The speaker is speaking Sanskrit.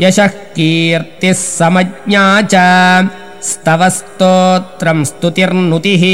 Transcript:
यशः कीर्तिः समज्ञा च स्तवस्तोत्रम् स्तुतिर्नुतिः